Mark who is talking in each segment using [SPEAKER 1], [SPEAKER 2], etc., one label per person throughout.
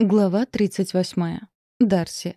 [SPEAKER 1] Глава 38. Дарси.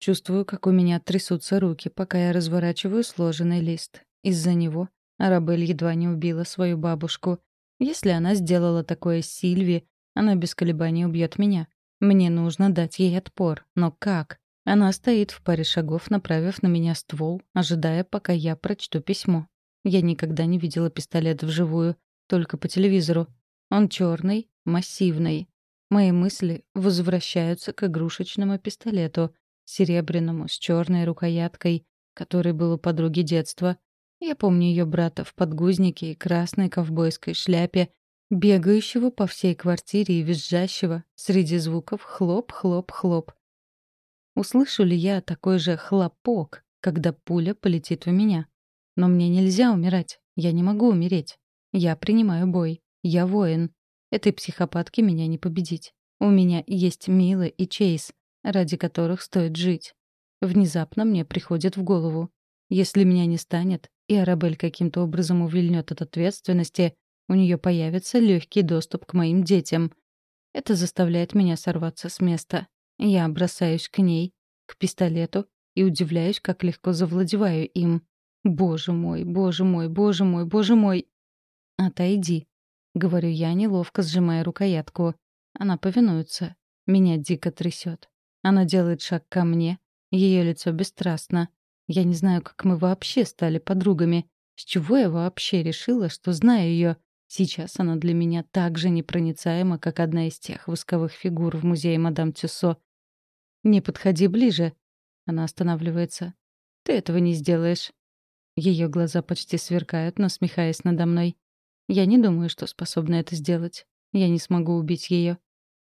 [SPEAKER 1] Чувствую, как у меня трясутся руки, пока я разворачиваю сложенный лист. Из-за него Арабель едва не убила свою бабушку. Если она сделала такое с Сильви, она без колебаний убьет меня. Мне нужно дать ей отпор. Но как? Она стоит в паре шагов, направив на меня ствол, ожидая, пока я прочту письмо. Я никогда не видела пистолет вживую, только по телевизору. Он черный, массивный, Мои мысли возвращаются к игрушечному пистолету, серебряному, с черной рукояткой, который был у подруги детства. Я помню ее брата в подгузнике и красной ковбойской шляпе, бегающего по всей квартире и визжащего среди звуков хлоп-хлоп-хлоп. Услышу ли я такой же хлопок, когда пуля полетит в меня? Но мне нельзя умирать. Я не могу умереть. Я принимаю бой. Я воин. Этой психопатке меня не победить. У меня есть Мила и Чейз, ради которых стоит жить. Внезапно мне приходит в голову. Если меня не станет, и Арабель каким-то образом увильнет от ответственности, у нее появится легкий доступ к моим детям. Это заставляет меня сорваться с места. Я бросаюсь к ней, к пистолету, и удивляюсь, как легко завладеваю им. Боже мой, боже мой, боже мой, боже мой. Отойди. — говорю я, неловко сжимая рукоятку. Она повинуется. Меня дико трясет. Она делает шаг ко мне. Ее лицо бесстрастно. Я не знаю, как мы вообще стали подругами. С чего я вообще решила, что знаю ее? Сейчас она для меня так же непроницаема, как одна из тех восковых фигур в музее мадам Тюссо. «Не подходи ближе». Она останавливается. «Ты этого не сделаешь». Ее глаза почти сверкают, насмехаясь надо мной. Я не думаю, что способна это сделать. Я не смогу убить ее.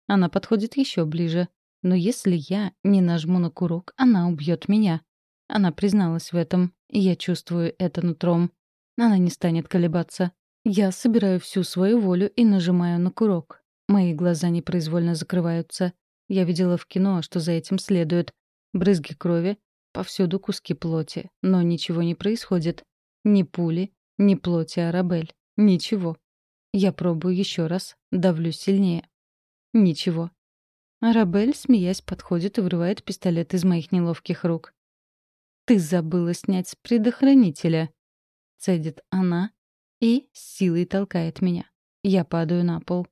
[SPEAKER 1] Она подходит еще ближе. Но если я не нажму на курок, она убьет меня. Она призналась в этом, и я чувствую это нутром. Она не станет колебаться. Я собираю всю свою волю и нажимаю на курок. Мои глаза непроизвольно закрываются. Я видела в кино, что за этим следует. Брызги крови, повсюду куски плоти. Но ничего не происходит. Ни пули, ни плоти Арабель. Ничего. Я пробую еще раз, давлю сильнее. Ничего. Арабель, смеясь, подходит и вырывает пистолет из моих неловких рук. «Ты забыла снять с предохранителя», — цедит она и с силой толкает меня. Я падаю на пол.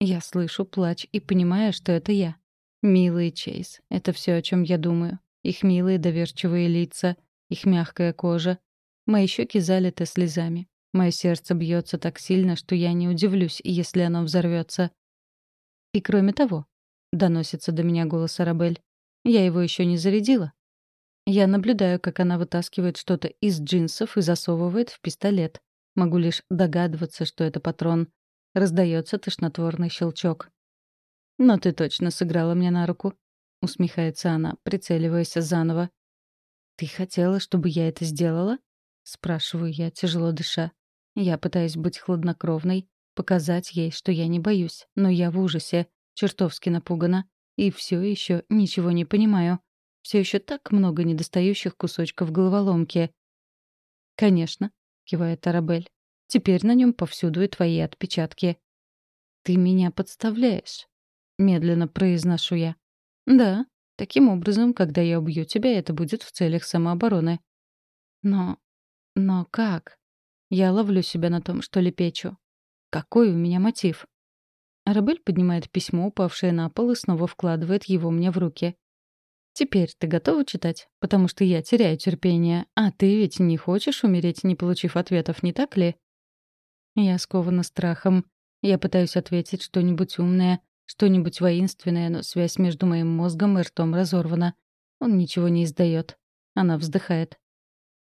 [SPEAKER 1] Я слышу плач и понимаю, что это я. Милый Чейз — это все, о чем я думаю. Их милые доверчивые лица, их мягкая кожа. Мои щеки залиты слезами. Мое сердце бьется так сильно, что я не удивлюсь, если оно взорвется. И кроме того, доносится до меня голос Арабель, я его еще не зарядила. Я наблюдаю, как она вытаскивает что-то из джинсов и засовывает в пистолет. Могу лишь догадываться, что это патрон. Раздается тошнотворный щелчок. «Но ты точно сыграла мне на руку», — усмехается она, прицеливаясь заново. «Ты хотела, чтобы я это сделала?» — спрашиваю я, тяжело дыша. Я пытаюсь быть хладнокровной, показать ей, что я не боюсь, но я в ужасе, чертовски напугана и все еще ничего не понимаю. Все еще так много недостающих кусочков головоломки. «Конечно», — кивает Арабель. «Теперь на нем повсюду и твои отпечатки». «Ты меня подставляешь», — медленно произношу я. «Да, таким образом, когда я убью тебя, это будет в целях самообороны». «Но... но как?» Я ловлю себя на том, что лепечу. Какой у меня мотив? Арабель поднимает письмо, упавшее на пол, и снова вкладывает его мне в руки. «Теперь ты готова читать? Потому что я теряю терпение. А ты ведь не хочешь умереть, не получив ответов, не так ли?» Я скована страхом. Я пытаюсь ответить что-нибудь умное, что-нибудь воинственное, но связь между моим мозгом и ртом разорвана. Он ничего не издает. Она вздыхает.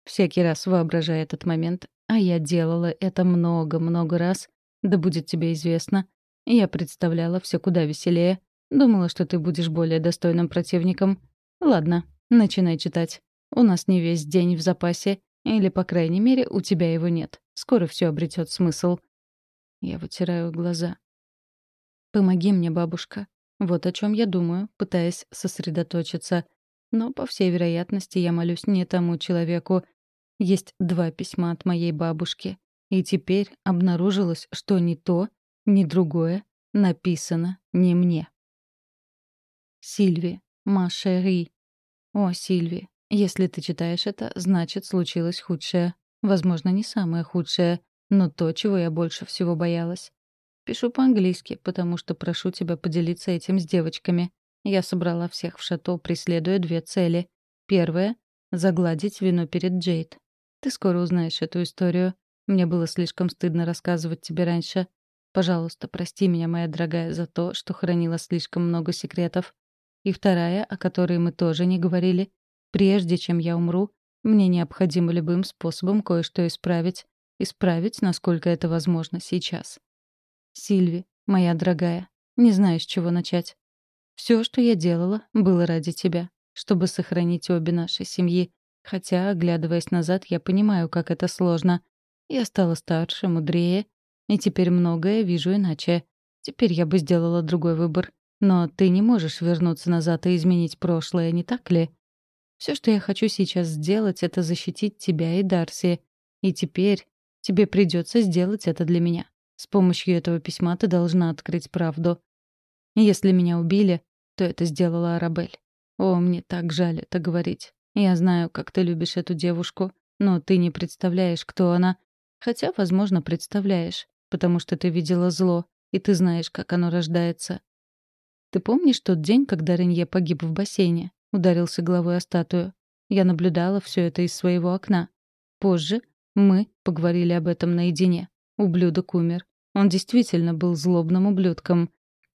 [SPEAKER 1] Всякий раз воображая этот момент, а я делала это много-много раз, да будет тебе известно. Я представляла все куда веселее. Думала, что ты будешь более достойным противником. Ладно, начинай читать. У нас не весь день в запасе, или, по крайней мере, у тебя его нет. Скоро все обретет смысл. Я вытираю глаза. Помоги мне, бабушка. Вот о чем я думаю, пытаясь сосредоточиться. Но, по всей вероятности, я молюсь не тому человеку, есть два письма от моей бабушки. И теперь обнаружилось, что ни то, ни другое написано не мне. Сильви. Маша Ри. О, Сильви. Если ты читаешь это, значит, случилось худшее. Возможно, не самое худшее, но то, чего я больше всего боялась. Пишу по-английски, потому что прошу тебя поделиться этим с девочками. Я собрала всех в шато, преследуя две цели. Первая — загладить вину перед Джейд. Ты скоро узнаешь эту историю. Мне было слишком стыдно рассказывать тебе раньше. Пожалуйста, прости меня, моя дорогая, за то, что хранила слишком много секретов. И вторая, о которой мы тоже не говорили. Прежде чем я умру, мне необходимо любым способом кое-что исправить. Исправить, насколько это возможно сейчас. Сильви, моя дорогая, не знаю, с чего начать. Все, что я делала, было ради тебя, чтобы сохранить обе наши семьи. Хотя, оглядываясь назад, я понимаю, как это сложно. Я стала старше, мудрее, и теперь многое вижу иначе. Теперь я бы сделала другой выбор. Но ты не можешь вернуться назад и изменить прошлое, не так ли? Все, что я хочу сейчас сделать, это защитить тебя и Дарси. И теперь тебе придется сделать это для меня. С помощью этого письма ты должна открыть правду. Если меня убили, то это сделала Арабель. О, мне так жаль это говорить. Я знаю, как ты любишь эту девушку, но ты не представляешь, кто она. Хотя, возможно, представляешь, потому что ты видела зло, и ты знаешь, как оно рождается. Ты помнишь тот день, когда Ренье погиб в бассейне? Ударился головой о статую. Я наблюдала все это из своего окна. Позже мы поговорили об этом наедине. Ублюдок умер. Он действительно был злобным ублюдком.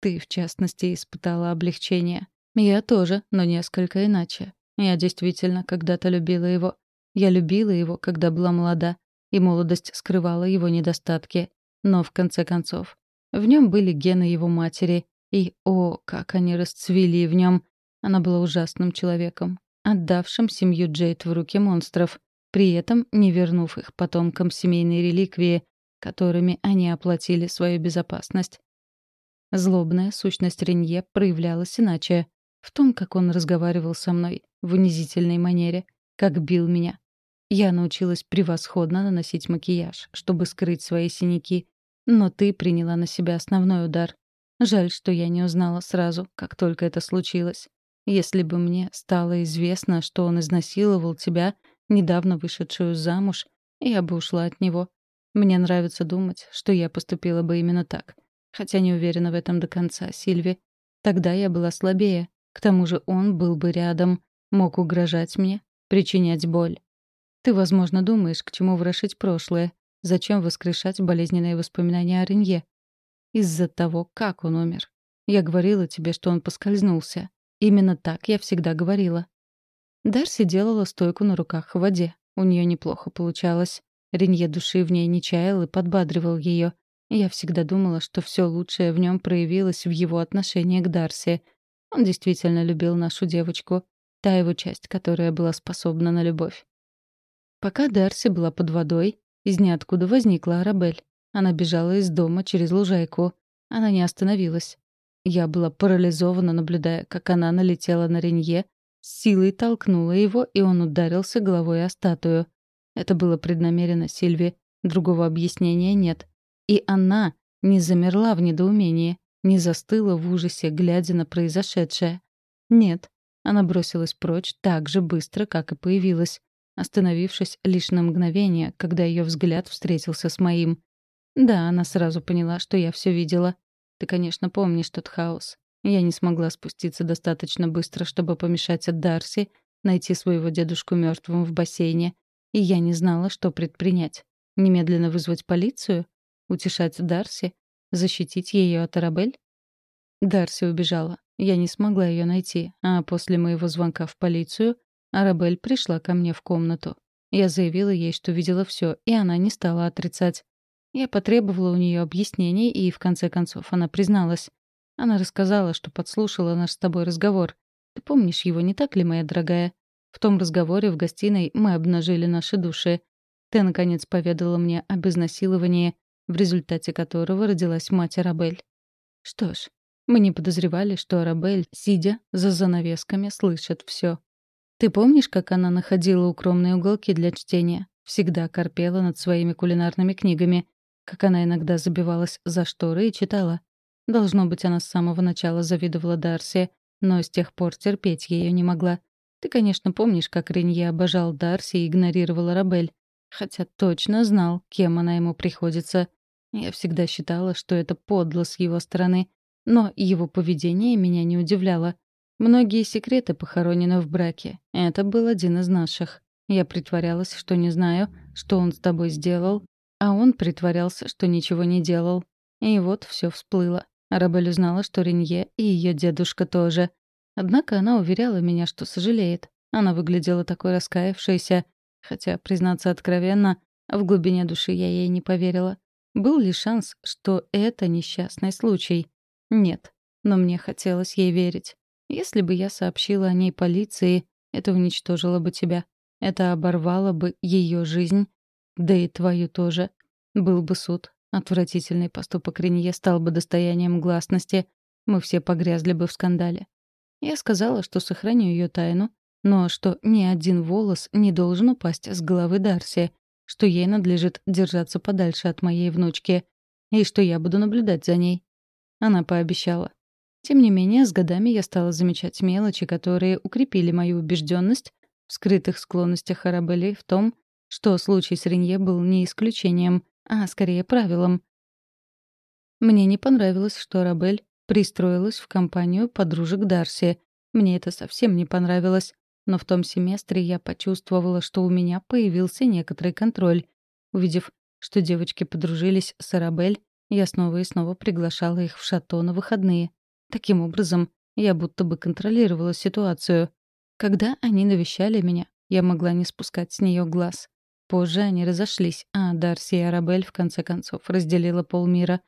[SPEAKER 1] Ты, в частности, испытала облегчение. Я тоже, но несколько иначе. Я действительно когда-то любила его. Я любила его, когда была молода, и молодость скрывала его недостатки. Но, в конце концов, в нем были гены его матери, и, о, как они расцвели в нем. Она была ужасным человеком, отдавшим семью Джейд в руки монстров, при этом не вернув их потомкам семейной реликвии, которыми они оплатили свою безопасность. Злобная сущность Ренье проявлялась иначе. В том, как он разговаривал со мной, в унизительной манере, как бил меня. Я научилась превосходно наносить макияж, чтобы скрыть свои синяки. Но ты приняла на себя основной удар. Жаль, что я не узнала сразу, как только это случилось. Если бы мне стало известно, что он изнасиловал тебя, недавно вышедшую замуж, я бы ушла от него. Мне нравится думать, что я поступила бы именно так. Хотя не уверена в этом до конца, Сильви. Тогда я была слабее. К тому же он был бы рядом, мог угрожать мне, причинять боль. Ты, возможно, думаешь, к чему ворошить прошлое. Зачем воскрешать болезненные воспоминания о Ренье? Из-за того, как он умер. Я говорила тебе, что он поскользнулся. Именно так я всегда говорила. Дарси делала стойку на руках в воде. У нее неплохо получалось. Ренье души в ней не чаял и подбадривал ее. Я всегда думала, что все лучшее в нем проявилось в его отношении к Дарси. Он действительно любил нашу девочку, та его часть, которая была способна на любовь. Пока Дарси была под водой, из ниоткуда возникла Арабель. Она бежала из дома через лужайку. Она не остановилась. Я была парализована, наблюдая, как она налетела на Ренье, с силой толкнула его, и он ударился головой о статую. Это было преднамеренно Сильви. Другого объяснения нет. И она не замерла в недоумении, не застыла в ужасе, глядя на произошедшее. Нет, она бросилась прочь так же быстро, как и появилась, остановившись лишь на мгновение, когда ее взгляд встретился с моим. Да, она сразу поняла, что я все видела. Ты, конечно, помнишь тот хаос. Я не смогла спуститься достаточно быстро, чтобы помешать от Дарси найти своего дедушку мертвым в бассейне, и я не знала, что предпринять. Немедленно вызвать полицию? Утешать Дарси? Защитить ее от Арабель? Дарси убежала. Я не смогла ее найти, а после моего звонка в полицию Арабель пришла ко мне в комнату. Я заявила ей, что видела все, и она не стала отрицать. Я потребовала у нее объяснений, и в конце концов она призналась. Она рассказала, что подслушала наш с тобой разговор. Ты помнишь его, не так ли, моя дорогая? В том разговоре в гостиной мы обнажили наши души. Ты, наконец, поведала мне об изнасиловании, в результате которого родилась мать Арабель. Что ж, мы не подозревали, что Арабель, сидя за занавесками, слышит все. Ты помнишь, как она находила укромные уголки для чтения? Всегда корпела над своими кулинарными книгами. Как она иногда забивалась за шторы и читала. Должно быть, она с самого начала завидовала Дарси, но с тех пор терпеть ее не могла. Ты, конечно, помнишь, как Ренье обожал Дарси и игнорировал Рабель. Хотя точно знал, кем она ему приходится. Я всегда считала, что это подло с его стороны. Но его поведение меня не удивляло. Многие секреты похоронены в браке. Это был один из наших. Я притворялась, что не знаю, что он с тобой сделал, а он притворялся, что ничего не делал. И вот все всплыло. Арабель узнала, что Ренье и ее дедушка тоже. Однако она уверяла меня, что сожалеет. Она выглядела такой раскаявшейся, хотя, признаться откровенно, в глубине души я ей не поверила. Был ли шанс, что это несчастный случай? Нет, но мне хотелось ей верить. Если бы я сообщила о ней полиции, это уничтожило бы тебя. Это оборвало бы ее жизнь, да и твою тоже. Был бы суд. Отвратительный поступок Ренье стал бы достоянием гласности. Мы все погрязли бы в скандале. Я сказала, что сохраню ее тайну, но что ни один волос не должен упасть с головы Дарси, что ей надлежит держаться подальше от моей внучки, и что я буду наблюдать за ней. Она пообещала. Тем не менее, с годами я стала замечать мелочи, которые укрепили мою убежденность в скрытых склонностях Арабели в том, что случай с Ренье был не исключением, а скорее правилом. Мне не понравилось, что Арабель пристроилась в компанию подружек Дарси. Мне это совсем не понравилось. Но в том семестре я почувствовала, что у меня появился некоторый контроль. Увидев, что девочки подружились с Арабель, я снова и снова приглашала их в шато на выходные. Таким образом, я будто бы контролировала ситуацию. Когда они навещали меня, я могла не спускать с нее глаз. Позже они разошлись, а Дарси и Арабель в конце концов разделила полмира.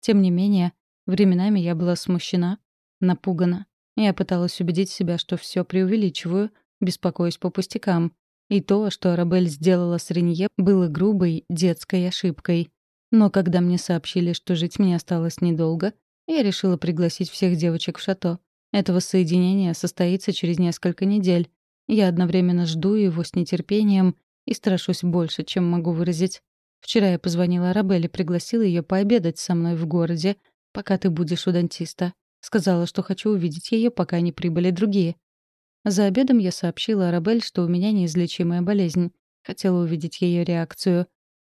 [SPEAKER 1] Тем не менее, временами я была смущена, напугана. Я пыталась убедить себя, что все преувеличиваю, беспокоюсь по пустякам. И то, что Арабель сделала с Ренье, было грубой детской ошибкой. Но когда мне сообщили, что жить мне осталось недолго, я решила пригласить всех девочек в шато. Это воссоединение состоится через несколько недель. Я одновременно жду его с нетерпением и страшусь больше, чем могу выразить. Вчера я позвонила Арабелле пригласила ее пообедать со мной в городе, пока ты будешь у дантиста. Сказала, что хочу увидеть ее, пока не прибыли другие. За обедом я сообщила Арабель, что у меня неизлечимая болезнь. Хотела увидеть ее реакцию.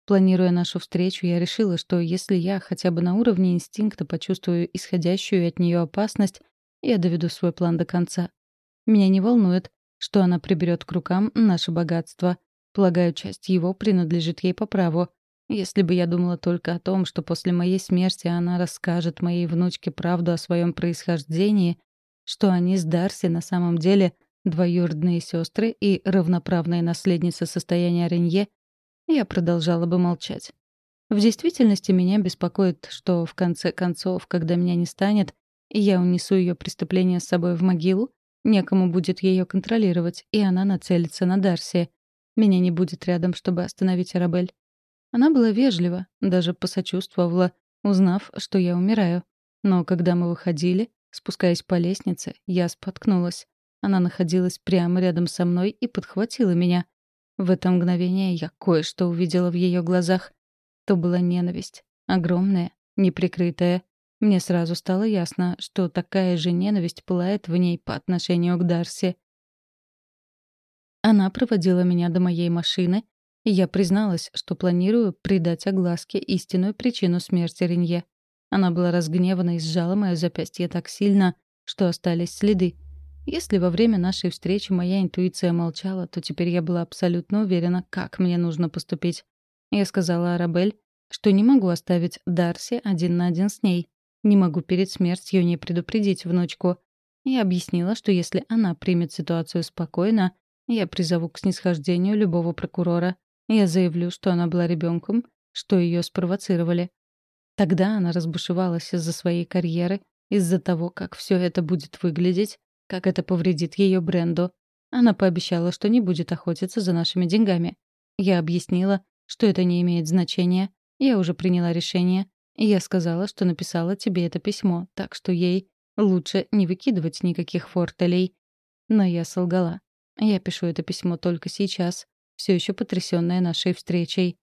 [SPEAKER 1] Планируя нашу встречу, я решила, что если я хотя бы на уровне инстинкта почувствую исходящую от нее опасность, я доведу свой план до конца. Меня не волнует, что она приберет к рукам наше богатство. Полагаю, часть его принадлежит ей по праву. Если бы я думала только о том, что после моей смерти она расскажет моей внучке правду о своем происхождении, что они с Дарси на самом деле двоюродные сестры и равноправные наследницы состояния Ренье, я продолжала бы молчать. В действительности меня беспокоит, что в конце концов, когда меня не станет, и я унесу ее преступление с собой в могилу, некому будет ее контролировать, и она нацелится на Дарси. Меня не будет рядом, чтобы остановить Арабель. Она была вежлива, даже посочувствовала, узнав, что я умираю. Но когда мы выходили, спускаясь по лестнице, я споткнулась. Она находилась прямо рядом со мной и подхватила меня. В это мгновение я кое-что увидела в ее глазах. То была ненависть. Огромная, неприкрытая. Мне сразу стало ясно, что такая же ненависть пылает в ней по отношению к Дарси. Она проводила меня до моей машины, и я призналась, что планирую придать огласке истинную причину смерти Ренье. Она была разгневана и сжала мое запястье так сильно, что остались следы. Если во время нашей встречи моя интуиция молчала, то теперь я была абсолютно уверена, как мне нужно поступить. Я сказала Арабель, что не могу оставить Дарси один на один с ней. Не могу перед смертью не предупредить внучку. Я объяснила, что если она примет ситуацию спокойно, я призову к снисхождению любого прокурора. Я заявлю, что она была ребенком, что ее спровоцировали. Тогда она разбушевалась из-за своей карьеры, из-за того, как все это будет выглядеть, как это повредит ее бренду. Она пообещала, что не будет охотиться за нашими деньгами. Я объяснила, что это не имеет значения. Я уже приняла решение, я сказала, что написала тебе это письмо, так что ей лучше не выкидывать никаких фортелей. Но я солгала. Я пишу это письмо только сейчас, все еще потрясённая нашей встречей.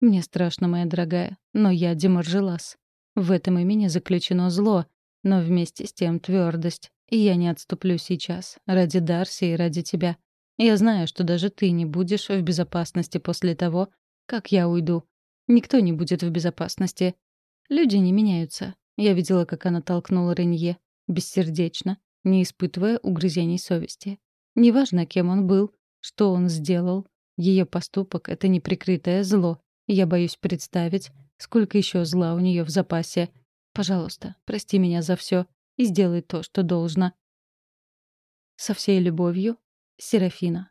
[SPEAKER 1] Мне страшно, моя дорогая, но я Демаржелас. В этом имени заключено зло, но вместе с тем твердость. И я не отступлю сейчас. Ради Дарси и ради тебя. Я знаю, что даже ты не будешь в безопасности после того, как я уйду. Никто не будет в безопасности. Люди не меняются. Я видела, как она толкнула Ренье. Бессердечно, не испытывая угрызений совести. Неважно, кем он был, что он сделал. Ее поступок — это неприкрытое зло. Я боюсь представить, сколько еще зла у нее в запасе. Пожалуйста, прости меня за все и сделай то, что должно. Со всей любовью, Серафина.